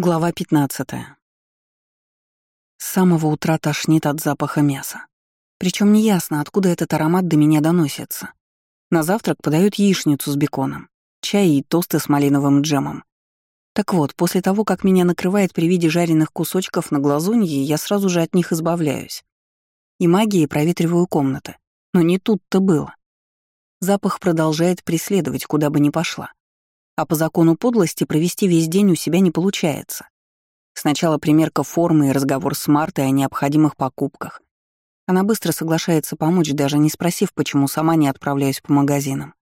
Глава 15. С самого утра тошнит от запаха мяса. Причем неясно, откуда этот аромат до меня доносится. На завтрак подают яичницу с беконом, чай и тосты с малиновым джемом. Так вот, после того, как меня накрывает при виде жареных кусочков на глазунье, я сразу же от них избавляюсь. И магией проветриваю комнаты. Но не тут-то было. Запах продолжает преследовать, куда бы ни пошла а по закону подлости провести весь день у себя не получается. Сначала примерка формы и разговор с Мартой о необходимых покупках. Она быстро соглашается помочь, даже не спросив, почему сама не отправляюсь по магазинам.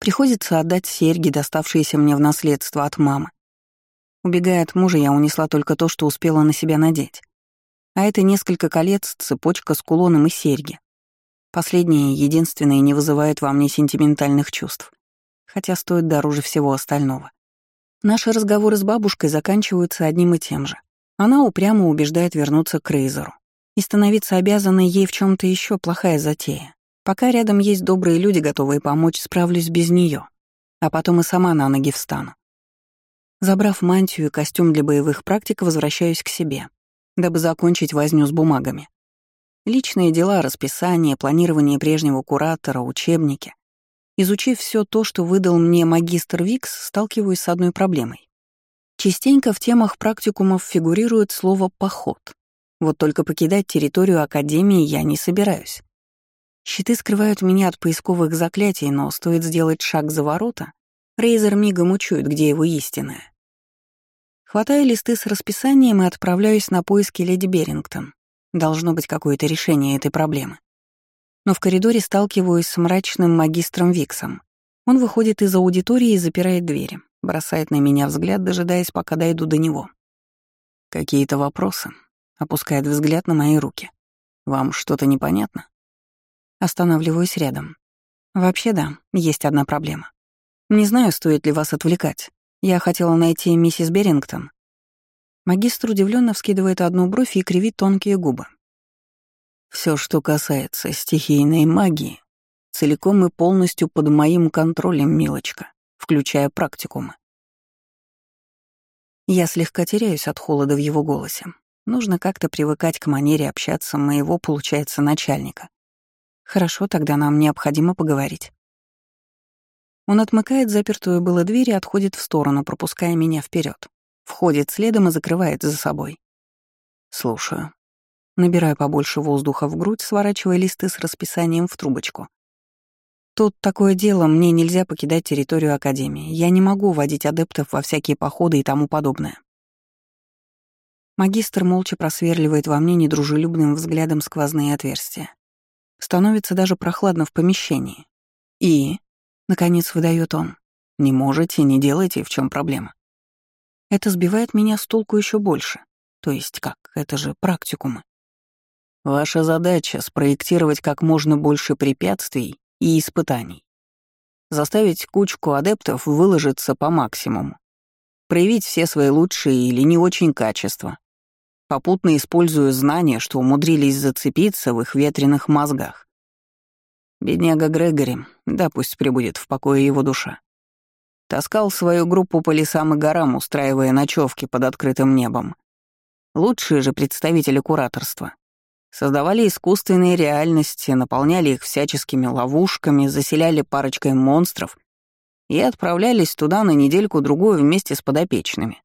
Приходится отдать серьги, доставшиеся мне в наследство от мамы. Убегая от мужа, я унесла только то, что успела на себя надеть. А это несколько колец, цепочка с кулоном и серьги. Последнее единственное не вызывает во мне сентиментальных чувств хотя стоит дороже всего остального. Наши разговоры с бабушкой заканчиваются одним и тем же. Она упрямо убеждает вернуться к Рейзеру. И становиться обязанной ей в чем то еще плохая затея. Пока рядом есть добрые люди, готовые помочь, справлюсь без нее, А потом и сама на ноги встану. Забрав мантию и костюм для боевых практик, возвращаюсь к себе, дабы закончить возню с бумагами. Личные дела, расписание, планирование прежнего куратора, учебники. Изучив все то, что выдал мне магистр Викс, сталкиваюсь с одной проблемой. Частенько в темах практикумов фигурирует слово «поход». Вот только покидать территорию Академии я не собираюсь. Щиты скрывают меня от поисковых заклятий, но стоит сделать шаг за ворота, Рейзер мигом учует, где его истинное. Хватаю листы с расписанием и отправляюсь на поиски леди Берингтон. Должно быть какое-то решение этой проблемы но в коридоре сталкиваюсь с мрачным магистром Виксом. Он выходит из аудитории и запирает двери, бросает на меня взгляд, дожидаясь, пока дойду до него. «Какие-то вопросы?» — опускает взгляд на мои руки. «Вам что-то непонятно?» Останавливаюсь рядом. «Вообще да, есть одна проблема. Не знаю, стоит ли вас отвлекать. Я хотела найти миссис Берингтон». Магистр удивленно вскидывает одну бровь и кривит тонкие губы. Все, что касается стихийной магии, целиком и полностью под моим контролем, милочка, включая практикумы. Я слегка теряюсь от холода в его голосе. Нужно как-то привыкать к манере общаться моего, получается, начальника. Хорошо, тогда нам необходимо поговорить. Он отмыкает запертую было дверь и отходит в сторону, пропуская меня вперед. Входит следом и закрывает за собой. Слушаю. Набираю побольше воздуха в грудь, сворачивая листы с расписанием в трубочку. Тут такое дело, мне нельзя покидать территорию Академии. Я не могу водить адептов во всякие походы и тому подобное. Магистр молча просверливает во мне недружелюбным взглядом сквозные отверстия. Становится даже прохладно в помещении. И, наконец, выдает он, не можете, не делайте, в чем проблема. Это сбивает меня с толку еще больше. То есть как, это же практикумы. Ваша задача — спроектировать как можно больше препятствий и испытаний. Заставить кучку адептов выложиться по максимуму. Проявить все свои лучшие или не очень качества. Попутно используя знания, что умудрились зацепиться в их ветреных мозгах. Бедняга Грегори, да пусть прибудет в покое его душа. Таскал свою группу по лесам и горам, устраивая ночевки под открытым небом. Лучшие же представители кураторства Создавали искусственные реальности, наполняли их всяческими ловушками, заселяли парочкой монстров и отправлялись туда на недельку-другую вместе с подопечными.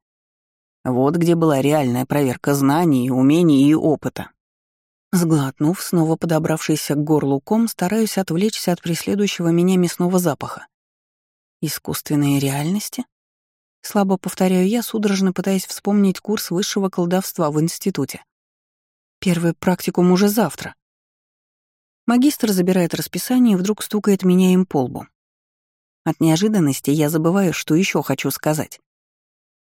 Вот где была реальная проверка знаний, умений и опыта. Сглотнув, снова подобравшийся к горлу ком, стараюсь отвлечься от преследующего меня мясного запаха. Искусственные реальности? Слабо повторяю я, судорожно пытаясь вспомнить курс высшего колдовства в институте. Первый практикум уже завтра. Магистр забирает расписание и вдруг стукает меня им по лбу. От неожиданности я забываю, что еще хочу сказать.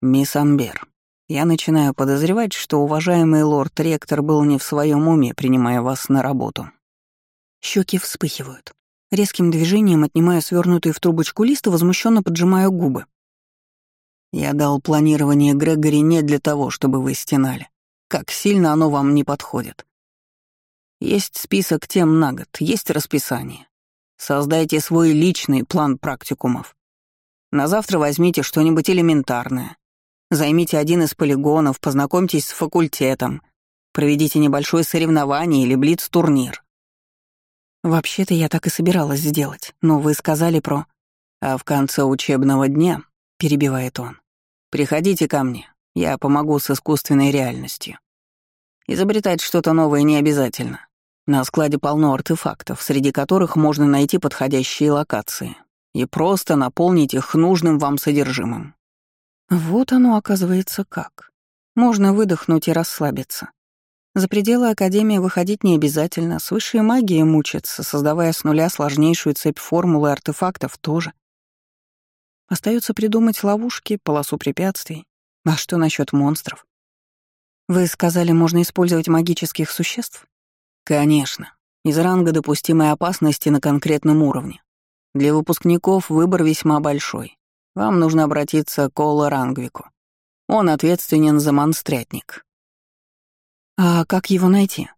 «Мисс Амбер, я начинаю подозревать, что уважаемый лорд-ректор был не в своем уме, принимая вас на работу». Щеки вспыхивают. Резким движением отнимаю свернутый в трубочку лист и возмущенно поджимаю губы. Я дал планирование Грегори не для того, чтобы вы стенали как сильно оно вам не подходит. Есть список тем на год, есть расписание. Создайте свой личный план практикумов. На завтра возьмите что-нибудь элементарное. Займите один из полигонов, познакомьтесь с факультетом, проведите небольшое соревнование или блиц-турнир. Вообще-то я так и собиралась сделать, но вы сказали про... А в конце учебного дня, перебивает он, приходите ко мне, я помогу с искусственной реальностью. Изобретать что-то новое не обязательно. На складе полно артефактов, среди которых можно найти подходящие локации и просто наполнить их нужным вам содержимым. Вот оно, оказывается, как. Можно выдохнуть и расслабиться. За пределы Академии выходить не обязательно, с высшей магией мучиться, создавая с нуля сложнейшую цепь формул и артефактов тоже. Остается придумать ловушки, полосу препятствий. А что насчет монстров? Вы сказали, можно использовать магических существ? Конечно. Из ранга допустимой опасности на конкретном уровне. Для выпускников выбор весьма большой. Вам нужно обратиться к Ола Рангвику. Он ответственен за монстрятник. А как его найти?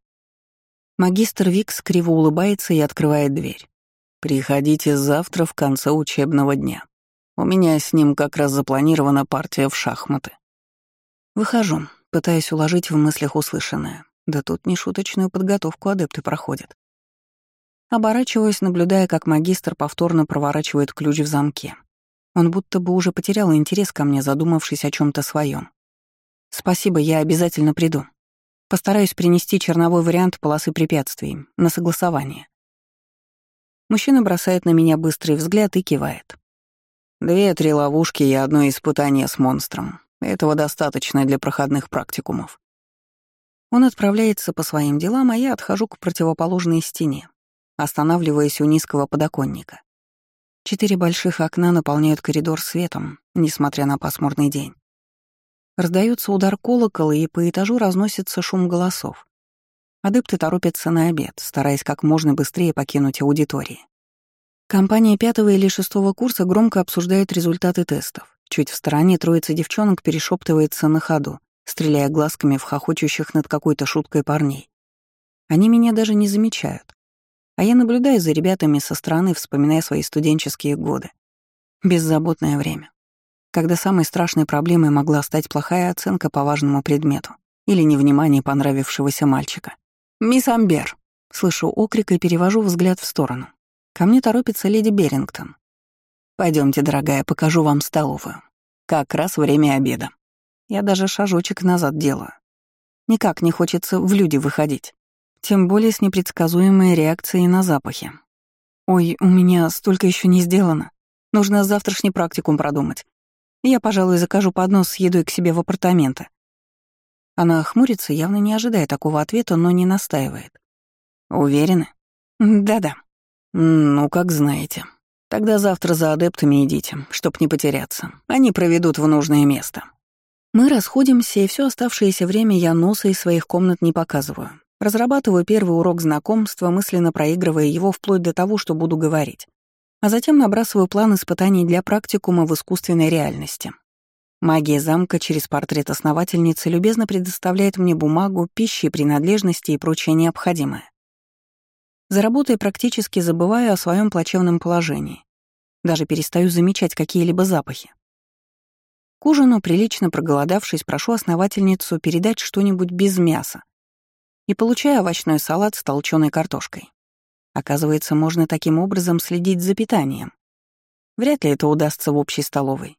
Магистр Викс криво улыбается и открывает дверь. Приходите завтра в конце учебного дня. У меня с ним как раз запланирована партия в шахматы. Выхожу, пытаясь уложить в мыслях услышанное. Да тут нешуточную подготовку адепты проходят. Оборачиваюсь, наблюдая, как магистр повторно проворачивает ключ в замке. Он будто бы уже потерял интерес ко мне, задумавшись о чем то своем. «Спасибо, я обязательно приду. Постараюсь принести черновой вариант полосы препятствий на согласование». Мужчина бросает на меня быстрый взгляд и кивает. «Две-три ловушки и одно испытание с монстром. Этого достаточно для проходных практикумов». Он отправляется по своим делам, а я отхожу к противоположной стене, останавливаясь у низкого подоконника. Четыре больших окна наполняют коридор светом, несмотря на пасмурный день. Раздается удар колокола, и по этажу разносится шум голосов. Адепты торопятся на обед, стараясь как можно быстрее покинуть аудитории. Компания пятого или шестого курса громко обсуждает результаты тестов. Чуть в стороне троица девчонок перешептывается на ходу, стреляя глазками в хохочущих над какой-то шуткой парней. Они меня даже не замечают. А я наблюдаю за ребятами со стороны, вспоминая свои студенческие годы. Беззаботное время. Когда самой страшной проблемой могла стать плохая оценка по важному предмету или невнимание понравившегося мальчика. «Мисс Амбер!» Слышу окрик и перевожу взгляд в сторону. Ко мне торопится леди Берингтон. Пойдемте, дорогая, покажу вам столовую. Как раз время обеда. Я даже шажочек назад делаю. Никак не хочется в люди выходить. Тем более с непредсказуемой реакцией на запахи. «Ой, у меня столько еще не сделано. Нужно завтрашний практикум продумать. Я, пожалуй, закажу поднос с едой к себе в апартаменты». Она хмурится, явно не ожидая такого ответа, но не настаивает. «Уверены?» «Да-да». «Ну, как знаете. Тогда завтра за адептами идите, чтоб не потеряться. Они проведут в нужное место». Мы расходимся, и все оставшееся время я носа из своих комнат не показываю. Разрабатываю первый урок знакомства, мысленно проигрывая его вплоть до того, что буду говорить. А затем набрасываю план испытаний для практикума в искусственной реальности. Магия замка через портрет основательницы любезно предоставляет мне бумагу, пищи, принадлежности и прочее необходимое. За работой практически забываю о своем плачевном положении. Даже перестаю замечать какие-либо запахи. К ужину, прилично проголодавшись, прошу основательницу передать что-нибудь без мяса, и получаю овощной салат с толченой картошкой. Оказывается, можно таким образом следить за питанием. Вряд ли это удастся в общей столовой.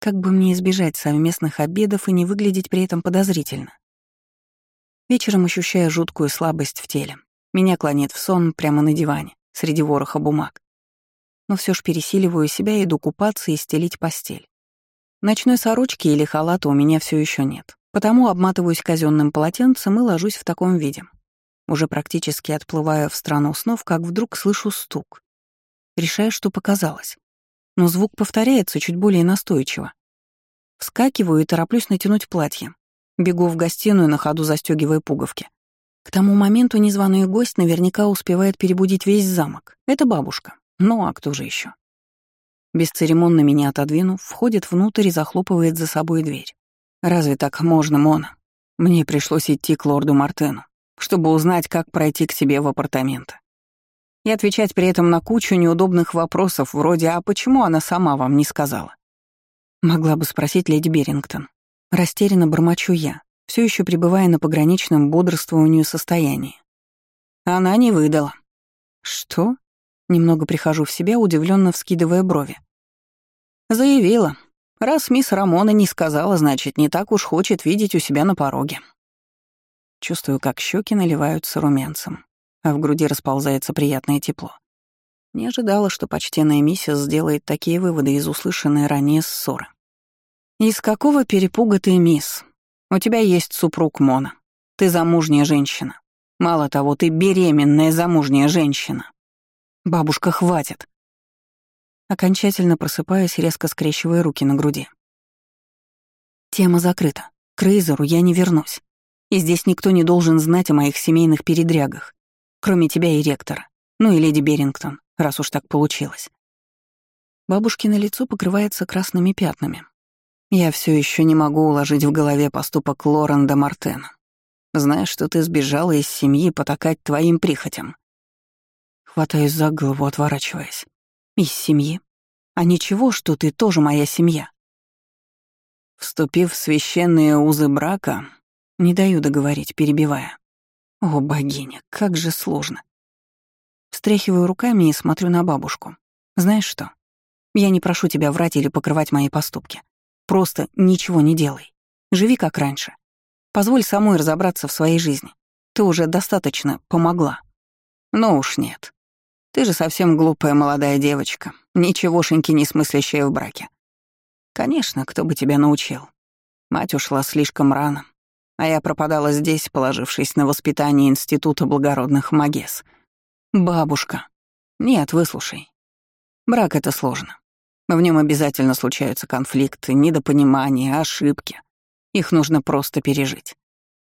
Как бы мне избежать совместных обедов и не выглядеть при этом подозрительно? Вечером ощущаю жуткую слабость в теле. Меня клонит в сон прямо на диване, среди вороха бумаг. Но все ж пересиливаю себя иду купаться и стелить постель. Ночной сорочки или халата у меня все еще нет. Потому обматываюсь казенным полотенцем и ложусь в таком виде. Уже практически отплываю в страну снов, как вдруг слышу стук. Решаю, что показалось. Но звук повторяется чуть более настойчиво. Вскакиваю и тороплюсь натянуть платье. Бегу в гостиную, на ходу застегивая пуговки. К тому моменту незваный гость наверняка успевает перебудить весь замок. Это бабушка. Ну а кто же еще? Бесцеремонно меня отодвинув, входит внутрь и захлопывает за собой дверь. Разве так можно, Мона? Мне пришлось идти к лорду Мартену, чтобы узнать, как пройти к себе в апартаменты. И отвечать при этом на кучу неудобных вопросов, вроде «А почему она сама вам не сказала?» Могла бы спросить леди Берингтон. Растерянно бормочу я, все еще пребывая на пограничном бодрствованию состоянии. Она не выдала. Что? Немного прихожу в себя, удивленно вскидывая брови. Заявила. Раз мисс Рамона не сказала, значит, не так уж хочет видеть у себя на пороге. Чувствую, как щеки наливаются румянцем, а в груди расползается приятное тепло. Не ожидала, что почтенная миссис сделает такие выводы из услышанной ранее ссоры. «Из какого перепуга ты, мисс? У тебя есть супруг Мона. Ты замужняя женщина. Мало того, ты беременная замужняя женщина. Бабушка, хватит!» Окончательно просыпаясь, резко скрещивая руки на груди. Тема закрыта. К Рейзеру я не вернусь. И здесь никто не должен знать о моих семейных передрягах, кроме тебя и ректора, ну и леди Берингтон, раз уж так получилось. Бабушкино лицо покрывается красными пятнами. Я все еще не могу уложить в голове поступок Лоренда Мартена. Знаешь, что ты сбежала из семьи потакать твоим прихотям. Хватаюсь за голову, отворачиваясь. Из семьи? А ничего, что ты тоже моя семья. Вступив в священные узы брака, не даю договорить, перебивая. О, богиня, как же сложно. Встряхиваю руками и смотрю на бабушку. Знаешь что? Я не прошу тебя врать или покрывать мои поступки. Просто ничего не делай. Живи как раньше. Позволь самой разобраться в своей жизни. Ты уже достаточно помогла. Ну уж нет. Ты же совсем глупая молодая девочка, ничегошеньки не смыслящая в браке. Конечно, кто бы тебя научил. Мать ушла слишком рано, а я пропадала здесь, положившись на воспитание Института благородных магес. Бабушка. Нет, выслушай. Брак — это сложно. В нем обязательно случаются конфликты, недопонимания, ошибки. Их нужно просто пережить.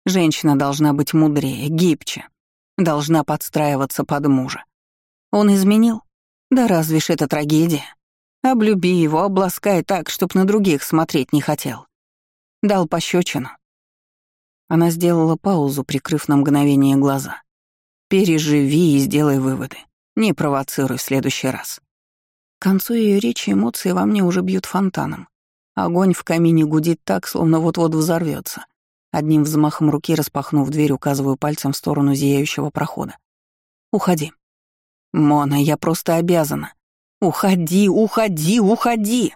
Женщина должна быть мудрее, гибче, должна подстраиваться под мужа. Он изменил? Да разве ж это трагедия? Облюби его, обласкай так, чтоб на других смотреть не хотел. Дал пощечину, она сделала паузу, прикрыв на мгновение глаза. «Переживи и сделай выводы. Не провоцируй в следующий раз». К концу ее речи эмоции во мне уже бьют фонтаном. Огонь в камине гудит так, словно вот-вот взорвется. Одним взмахом руки, распахнув дверь, указываю пальцем в сторону зияющего прохода. «Уходи». «Мона, я просто обязана». «Уходи, уходи, уходи!»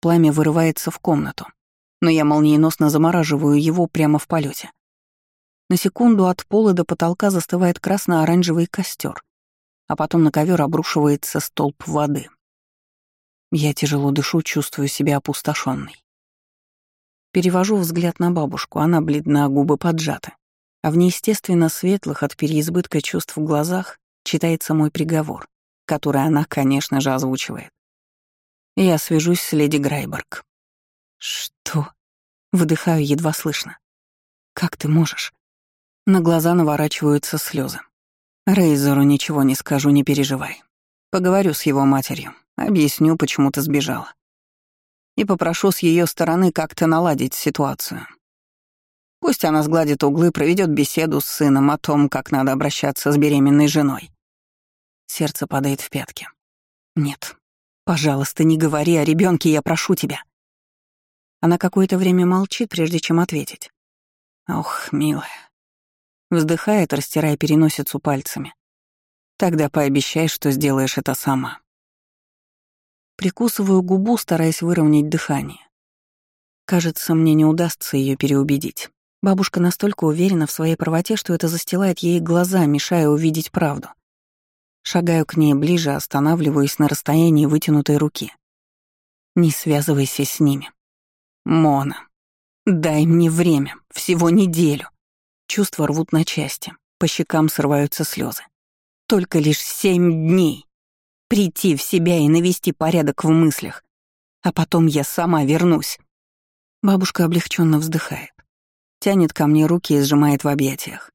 Пламя вырывается в комнату но я молниеносно замораживаю его прямо в полете. На секунду от пола до потолка застывает красно-оранжевый костер, а потом на ковер обрушивается столб воды. Я тяжело дышу, чувствую себя опустошенной. Перевожу взгляд на бабушку, она бледна, губы поджаты, а в неестественно светлых от переизбытка чувств в глазах читается мой приговор, который она, конечно же, озвучивает. Я свяжусь с леди Грайберг. «Что?» — выдыхаю едва слышно. «Как ты можешь?» На глаза наворачиваются слезы. Рейзеру ничего не скажу, не переживай. Поговорю с его матерью, объясню, почему ты сбежала. И попрошу с ее стороны как-то наладить ситуацию. Пусть она сгладит углы, проведет беседу с сыном о том, как надо обращаться с беременной женой. Сердце падает в пятки. Нет, пожалуйста, не говори о ребенке, я прошу тебя. Она какое-то время молчит, прежде чем ответить. «Ох, милая». Вздыхает, растирая переносицу пальцами. «Тогда пообещай, что сделаешь это сама». Прикусываю губу, стараясь выровнять дыхание. Кажется, мне не удастся ее переубедить. Бабушка настолько уверена в своей правоте, что это застилает ей глаза, мешая увидеть правду. Шагаю к ней ближе, останавливаюсь на расстоянии вытянутой руки. Не связывайся с ними. Мона, дай мне время, всего неделю. Чувства рвут на части, по щекам срываются слезы. Только лишь семь дней. Прийти в себя и навести порядок в мыслях. А потом я сама вернусь. Бабушка облегченно вздыхает. Тянет ко мне руки и сжимает в объятиях.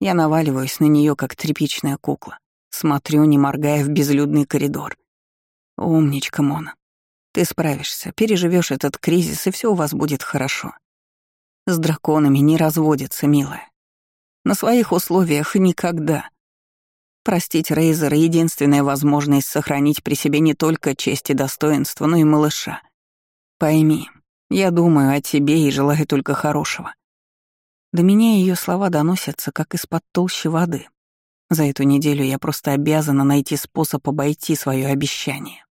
Я наваливаюсь на нее, как тряпичная кукла. Смотрю, не моргая, в безлюдный коридор. Умничка, Мона. Ты справишься, переживешь этот кризис, и все у вас будет хорошо. С драконами не разводится, милая. На своих условиях никогда. Простить Рейзера — единственная возможность сохранить при себе не только честь и достоинство, но и малыша. Пойми, Я думаю о тебе и желаю только хорошего». До меня ее слова доносятся, как из-под толщи воды. За эту неделю я просто обязана найти способ обойти свое обещание.